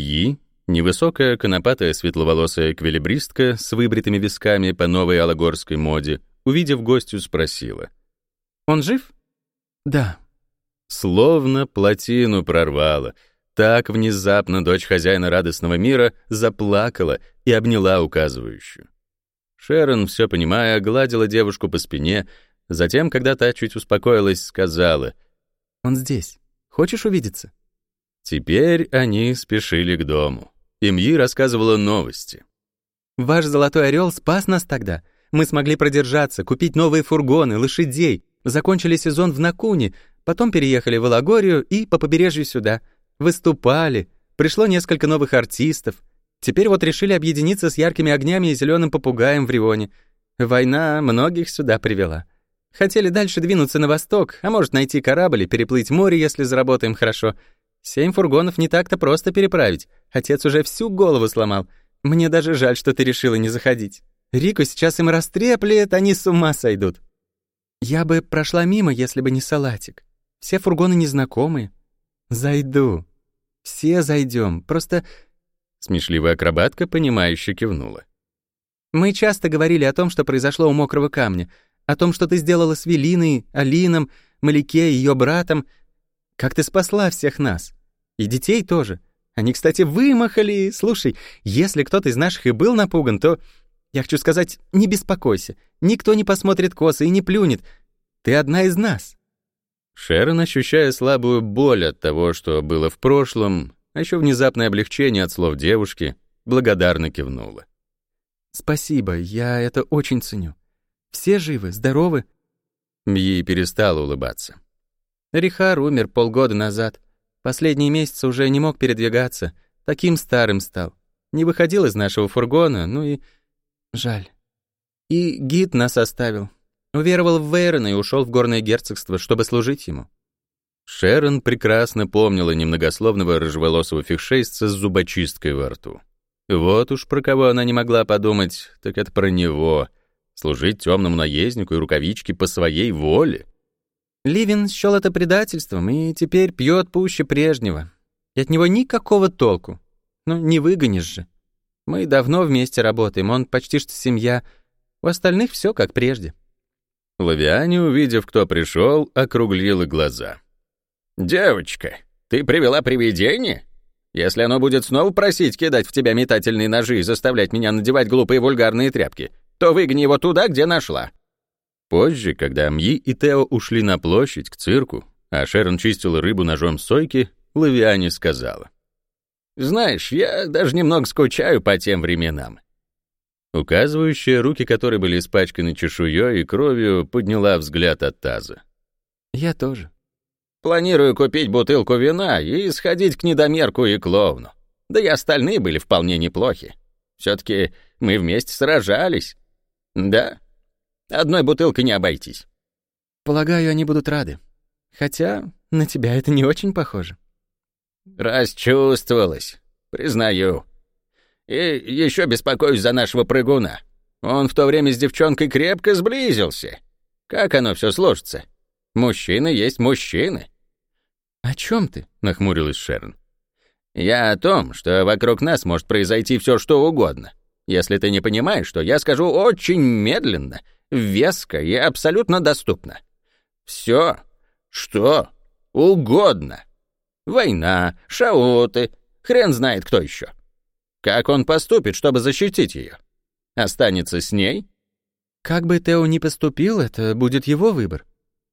Мьи, невысокая, конопатая, светловолосая эквилибристка с выбритыми висками по новой алагорской моде, увидев гостью, спросила. «Он жив?» «Да». Словно плотину прорвало. Так внезапно дочь хозяина радостного мира заплакала и обняла указывающую. Шерон, все понимая, гладила девушку по спине, затем, когда та чуть успокоилась, сказала, «Он здесь. Хочешь увидеться?» Теперь они спешили к дому. Имьи рассказывала новости. «Ваш золотой орел спас нас тогда. Мы смогли продержаться, купить новые фургоны, лошадей, закончили сезон в Накуне, потом переехали в Алагорию и по побережью сюда. Выступали, пришло несколько новых артистов. Теперь вот решили объединиться с яркими огнями и зеленым попугаем в Рионе. Война многих сюда привела. Хотели дальше двинуться на восток, а может найти корабль и переплыть море, если заработаем хорошо. Семь фургонов не так-то просто переправить. Отец уже всю голову сломал. Мне даже жаль, что ты решила не заходить. Рику сейчас им растреплет, они с ума сойдут. Я бы прошла мимо, если бы не салатик. Все фургоны незнакомые. Зайду. Все зайдем. Просто Смешливая акробатка, понимающе кивнула. Мы часто говорили о том, что произошло у мокрого камня, о том, что ты сделала с Велиной, Алином, Маляке и ее братом. Как ты спасла всех нас. И детей тоже. Они, кстати, вымахали. Слушай, если кто-то из наших и был напуган, то... Я хочу сказать, не беспокойся. Никто не посмотрит косы и не плюнет. Ты одна из нас. Шерон, ощущая слабую боль от того, что было в прошлом, а еще внезапное облегчение от слов девушки, благодарно кивнула. «Спасибо, я это очень ценю. Все живы, здоровы?» Мьи перестала улыбаться. Рихар умер полгода назад. Последние месяцы уже не мог передвигаться. Таким старым стал. Не выходил из нашего фургона, ну и... Жаль. И гид нас оставил. Уверовал в Вейрона и ушел в горное герцогство, чтобы служить ему. Шерон прекрасно помнила немногословного рыжеволосого фихшейстца с зубочисткой во рту. Вот уж про кого она не могла подумать, так это про него. Служить темному наезднику и рукавичке по своей воле. Ливин счел это предательством и теперь пьет пуще прежнего. И от него никакого толку. Ну, не выгонишь же. Мы давно вместе работаем, он почти что семья. У остальных все как прежде. Лавиане, увидев, кто пришел, округлила глаза. «Девочка, ты привела привидение? Если оно будет снова просить кидать в тебя метательные ножи и заставлять меня надевать глупые вульгарные тряпки, то выгни его туда, где нашла». Позже, когда Мьи и Тео ушли на площадь к цирку, а Шерон чистила рыбу ножом сойки, Лавиане сказала. «Знаешь, я даже немного скучаю по тем временам». Указывающая, руки которой были испачканы чешуей и кровью, подняла взгляд от таза. «Я тоже». Планирую купить бутылку вина и сходить к недомерку и клоуну. Да и остальные были вполне неплохи. Все-таки мы вместе сражались. Да, одной бутылкой не обойтись. Полагаю, они будут рады. Хотя на тебя это не очень похоже. Расчувствовалась, признаю. И еще беспокоюсь за нашего прыгуна. Он в то время с девчонкой крепко сблизился. Как оно все сложится? Мужчины есть мужчины. «О чем ты?» — нахмурилась Шерон. «Я о том, что вокруг нас может произойти все, что угодно. Если ты не понимаешь, что я скажу очень медленно, веско и абсолютно доступно. Все, что угодно. Война, шауты, хрен знает кто еще. Как он поступит, чтобы защитить ее? Останется с ней? Как бы Тео ни поступил, это будет его выбор.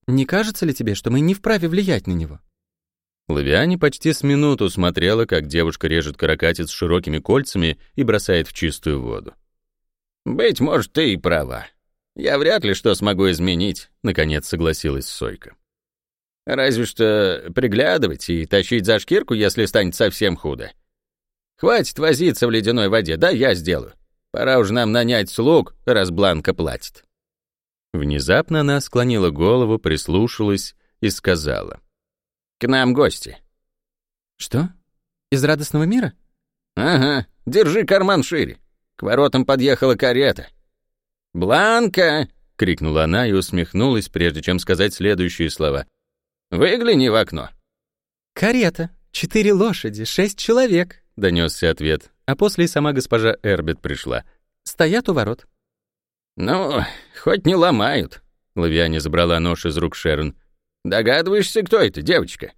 Не кажется ли тебе, что мы не вправе влиять на него? Лавиане почти с минуту смотрела, как девушка режет каракатиц широкими кольцами и бросает в чистую воду. «Быть может, ты и права. Я вряд ли что смогу изменить», — наконец согласилась Сойка. «Разве что приглядывать и тащить за шкирку, если станет совсем худо. Хватит возиться в ледяной воде, да я сделаю. Пора уж нам нанять слуг, раз Бланка платит». Внезапно она склонила голову, прислушалась и сказала. К нам гости». «Что? Из радостного мира?» «Ага, держи карман шире. К воротам подъехала карета». «Бланка!» — крикнула она и усмехнулась, прежде чем сказать следующие слова. «Выгляни в окно». «Карета, четыре лошади, шесть человек. — донесся ответ, а после и сама госпожа Эрбит пришла. «Стоят у ворот». «Ну, хоть не ломают», — Лавиане забрала нож из рук Шерон. «Догадываешься, кто это, девочка?»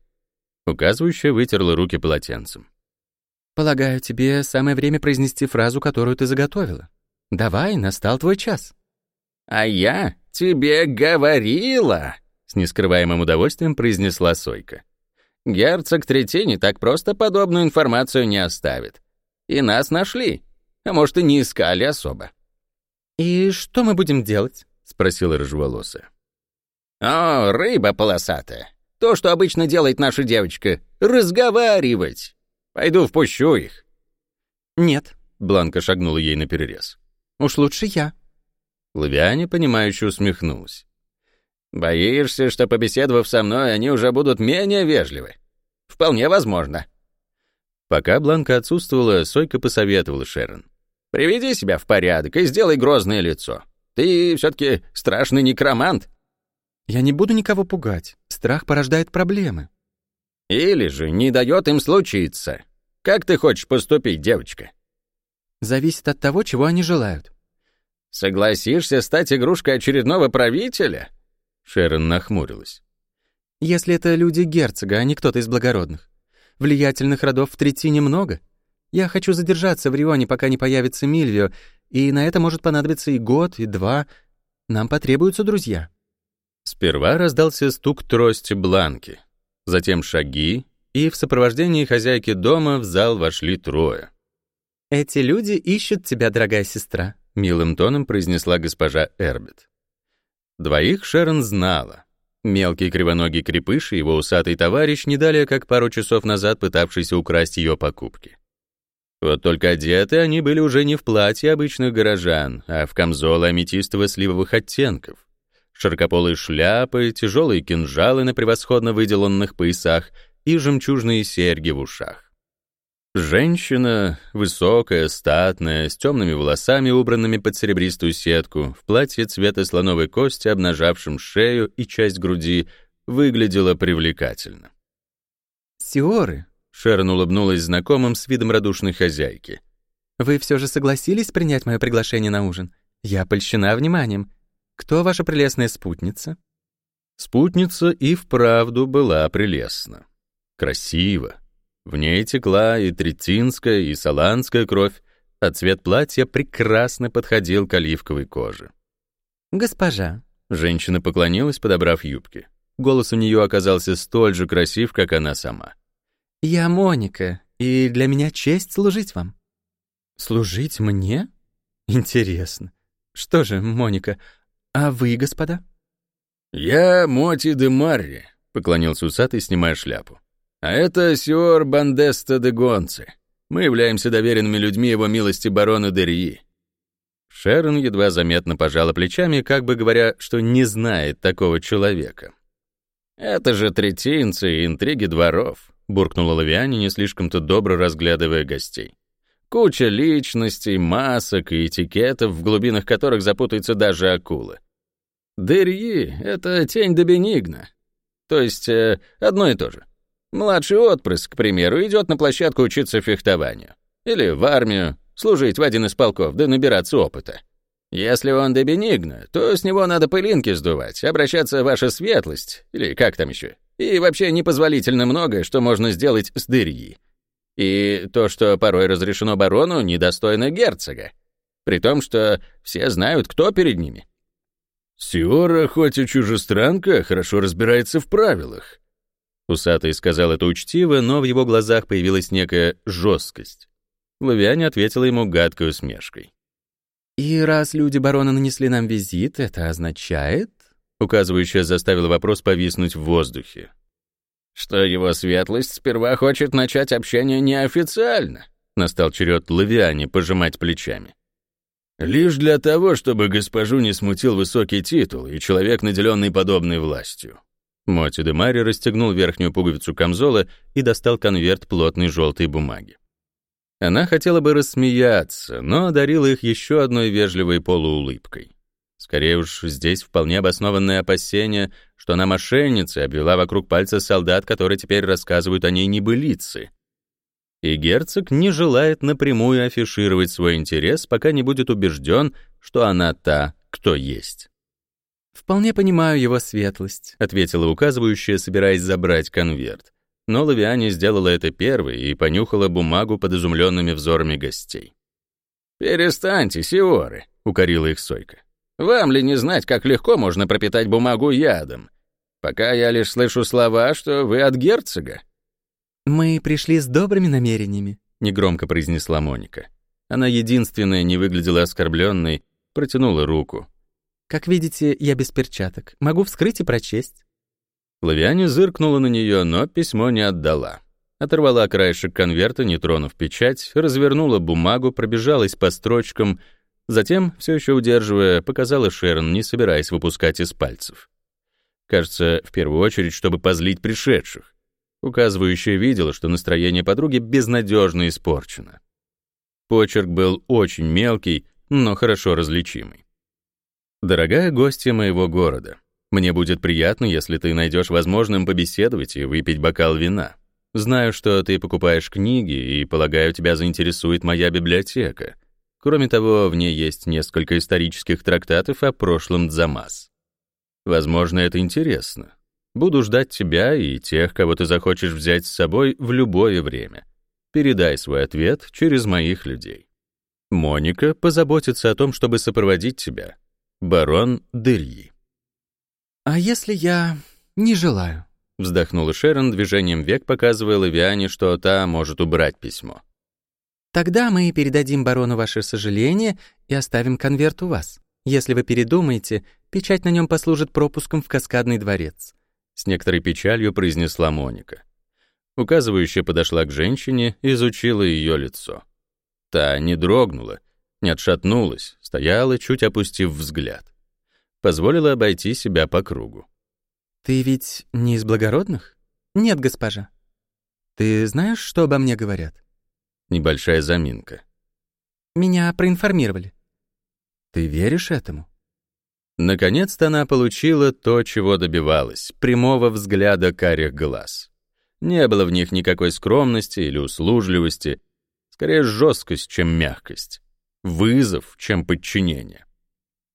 Указывающая вытерла руки полотенцем. «Полагаю, тебе самое время произнести фразу, которую ты заготовила. Давай, настал твой час». «А я тебе говорила!» — с нескрываемым удовольствием произнесла Сойка. «Герцог Третини так просто подобную информацию не оставит. И нас нашли. А может, и не искали особо». «И что мы будем делать?» — спросила рыжеволосая. «О, рыба полосатая. То, что обычно делает наша девочка — разговаривать. Пойду впущу их». «Нет», — Бланка шагнула ей на перерез. «Уж лучше я». Лавиане, понимающе усмехнулась. «Боишься, что, побеседовав со мной, они уже будут менее вежливы? Вполне возможно». Пока Бланка отсутствовала, Сойка посоветовала Шерон. «Приведи себя в порядок и сделай грозное лицо. Ты все-таки страшный некромант». «Я не буду никого пугать. Страх порождает проблемы». «Или же не дает им случиться. Как ты хочешь поступить, девочка?» «Зависит от того, чего они желают». «Согласишься стать игрушкой очередного правителя?» Шерон нахмурилась. «Если это люди герцога, а не кто-то из благородных. Влиятельных родов в Третине много. Я хочу задержаться в Рионе, пока не появится Мильвио, и на это может понадобиться и год, и два. Нам потребуются друзья». Сперва раздался стук трости Бланки, затем шаги, и в сопровождении хозяйки дома в зал вошли трое. «Эти люди ищут тебя, дорогая сестра», — милым тоном произнесла госпожа Эрбит. Двоих Шерон знала. Мелкий кривоногий крепыш и его усатый товарищ не далее, как пару часов назад пытавшийся украсть ее покупки. Вот только одеты они были уже не в платье обычных горожан, а в камзолы аметистово-сливовых оттенков. Широкополые шляпы, тяжелые кинжалы на превосходно выделанных поясах и жемчужные серьги в ушах. Женщина, высокая, статная, с темными волосами, убранными под серебристую сетку, в платье цвета слоновой кости, обнажавшем шею и часть груди, выглядела привлекательно. «Сиоры», — Шерон улыбнулась знакомым с видом радушной хозяйки. «Вы все же согласились принять мое приглашение на ужин? Я польщена вниманием. Кто ваша прелестная спутница?» Спутница и вправду была прелестна. Красиво, в ней текла и третинская, и саланская кровь, а цвет платья прекрасно подходил к оливковой коже. «Госпожа», — женщина поклонилась, подобрав юбки. Голос у нее оказался столь же красив, как она сама. «Я Моника, и для меня честь служить вам». «Служить мне? Интересно. Что же, Моника, а вы, господа?» «Я Моти де Марри», — поклонился усатый, снимая шляпу. А это Сиор Бандеста де Гонце. Мы являемся доверенными людьми его милости барона Дерьи. Шерон едва заметно пожала плечами, как бы говоря, что не знает такого человека. «Это же третинцы и интриги дворов», — буркнула Лавиане, не слишком-то добро разглядывая гостей. «Куча личностей, масок и этикетов, в глубинах которых запутаются даже акулы. Дерьи — это тень до Бенигна. То есть э, одно и то же. Младший отпрыск, к примеру, идет на площадку учиться фехтованию. Или в армию, служить в один из полков, да набираться опыта. Если он де Бенигно, то с него надо пылинки сдувать, обращаться ваша светлость, или как там еще. И вообще непозволительно многое, что можно сделать с дырьи. И то, что порой разрешено барону, недостойно герцога. При том, что все знают, кто перед ними. Сиора, хоть и чужестранка, хорошо разбирается в правилах. Усатый сказал это учтиво, но в его глазах появилась некая жесткость. Лавиане ответила ему гадкой усмешкой. «И раз люди барона нанесли нам визит, это означает...» Указывающая заставила вопрос повиснуть в воздухе. «Что его светлость сперва хочет начать общение неофициально», настал черед Лавиане пожимать плечами. «Лишь для того, чтобы госпожу не смутил высокий титул и человек, наделенный подобной властью. Моти де Мари расстегнул верхнюю пуговицу камзола и достал конверт плотной желтой бумаги. Она хотела бы рассмеяться, но одарила их еще одной вежливой полуулыбкой. Скорее уж, здесь вполне обоснованное опасение, что она мошенница обвела вокруг пальца солдат, которые теперь рассказывают о ней небылицы. И герцог не желает напрямую афишировать свой интерес, пока не будет убежден, что она та, кто есть. «Вполне понимаю его светлость», — ответила указывающая, собираясь забрать конверт. Но Лавиане сделала это первой и понюхала бумагу под изумленными взорами гостей. «Перестаньте, Сиоры», — укорила их Сойка. «Вам ли не знать, как легко можно пропитать бумагу ядом? Пока я лишь слышу слова, что вы от герцога». «Мы пришли с добрыми намерениями», — негромко произнесла Моника. Она единственная не выглядела оскорбленной, протянула руку. «Как видите, я без перчаток. Могу вскрыть и прочесть». Лавиане зыркнула на нее, но письмо не отдала. Оторвала краешек конверта, не тронув печать, развернула бумагу, пробежалась по строчкам, затем, все еще удерживая, показала Шерон, не собираясь выпускать из пальцев. Кажется, в первую очередь, чтобы позлить пришедших. Указывающая видела, что настроение подруги безнадежно испорчено. Почерк был очень мелкий, но хорошо различимый. «Дорогая гостья моего города, мне будет приятно, если ты найдешь возможным побеседовать и выпить бокал вина. Знаю, что ты покупаешь книги, и, полагаю, тебя заинтересует моя библиотека. Кроме того, в ней есть несколько исторических трактатов о прошлом Дзамас. Возможно, это интересно. Буду ждать тебя и тех, кого ты захочешь взять с собой в любое время. Передай свой ответ через моих людей. Моника позаботится о том, чтобы сопроводить тебя. Барон Дырьи. «А если я не желаю?» Вздохнула Шерон, движением век показывая Лавиане, что та может убрать письмо. «Тогда мы передадим барону ваше сожаление и оставим конверт у вас. Если вы передумаете, печать на нем послужит пропуском в каскадный дворец». С некоторой печалью произнесла Моника. Указывающая подошла к женщине, изучила ее лицо. Та не дрогнула, не отшатнулась, стояла, чуть опустив взгляд позволила обойти себя по кругу. «Ты ведь не из благородных?» «Нет, госпожа». «Ты знаешь, что обо мне говорят?» Небольшая заминка. «Меня проинформировали». «Ты веришь этому?» Наконец-то она получила то, чего добивалась, прямого взгляда карих глаз. Не было в них никакой скромности или услужливости, скорее жесткость, чем мягкость, вызов, чем подчинение.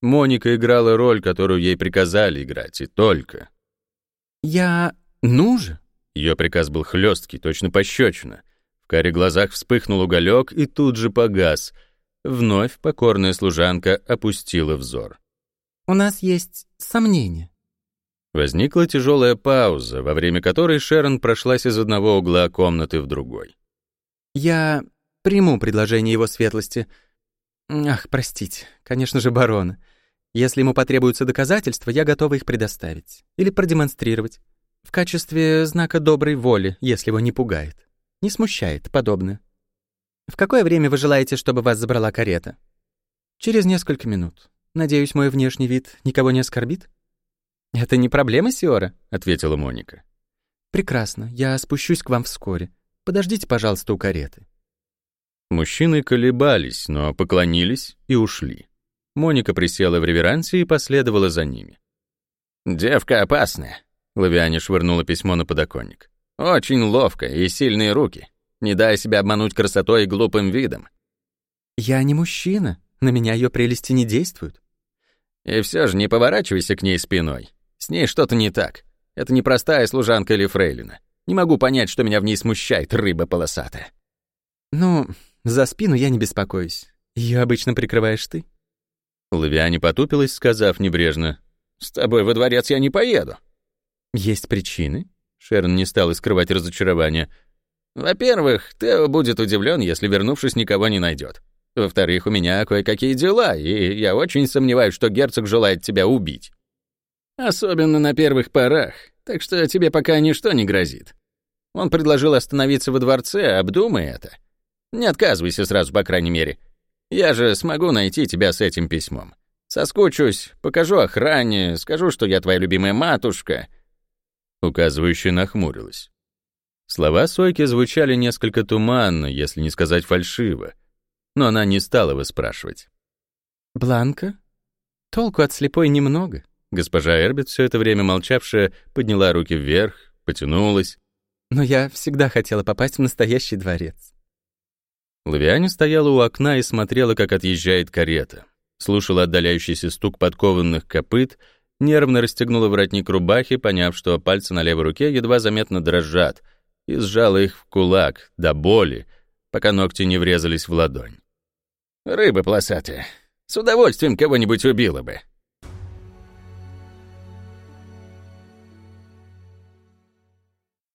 Моника играла роль, которую ей приказали играть, и только. «Я... ну же!» Ее приказ был хлесткий, точно пощечина. В каре глазах вспыхнул уголек и тут же погас. Вновь покорная служанка опустила взор. «У нас есть сомнения». Возникла тяжелая пауза, во время которой Шерон прошлась из одного угла комнаты в другой. «Я приму предложение его светлости. Ах, простите, конечно же, барона. Если ему потребуются доказательства, я готова их предоставить. Или продемонстрировать. В качестве знака доброй воли, если его не пугает. Не смущает подобное. В какое время вы желаете, чтобы вас забрала карета? Через несколько минут. Надеюсь, мой внешний вид никого не оскорбит? Это не проблема, Сиора, ответила Моника. Прекрасно. Я спущусь к вам вскоре. Подождите, пожалуйста, у кареты. Мужчины колебались, но поклонились и ушли. Моника присела в реверансе и последовала за ними. «Девка опасная», — Лавиане швырнула письмо на подоконник. «Очень ловко и сильные руки. Не дай себя обмануть красотой и глупым видом». «Я не мужчина. На меня ее прелести не действуют». «И все же не поворачивайся к ней спиной. С ней что-то не так. Это не простая служанка или фрейлина. Не могу понять, что меня в ней смущает, рыба полосатая». «Ну, за спину я не беспокоюсь. Ее обычно прикрываешь ты». Лавиане потупилась, сказав небрежно, «С тобой во дворец я не поеду». «Есть причины?» Шерон не стал скрывать разочарование. «Во-первых, Тео будет удивлен, если, вернувшись, никого не найдет. Во-вторых, у меня кое-какие дела, и я очень сомневаюсь, что герцог желает тебя убить. Особенно на первых порах, так что тебе пока ничто не грозит. Он предложил остановиться во дворце, обдумай это. Не отказывайся сразу, по крайней мере. Я же смогу найти тебя с этим письмом. Соскучусь, покажу охране, скажу, что я твоя любимая матушка». Указывающая нахмурилась. Слова Сойки звучали несколько туманно, если не сказать фальшиво, но она не стала выспрашивать. «Бланка? Толку от слепой немного». Госпожа Эрбит, все это время молчавшая, подняла руки вверх, потянулась. «Но я всегда хотела попасть в настоящий дворец. Лавиане стояла у окна и смотрела, как отъезжает карета. Слушала отдаляющийся стук подкованных копыт, нервно расстегнула воротник рубахи, поняв, что пальцы на левой руке едва заметно дрожат, и сжала их в кулак, до боли, пока ногти не врезались в ладонь. «Рыба полосатая. С удовольствием кого-нибудь убила бы»,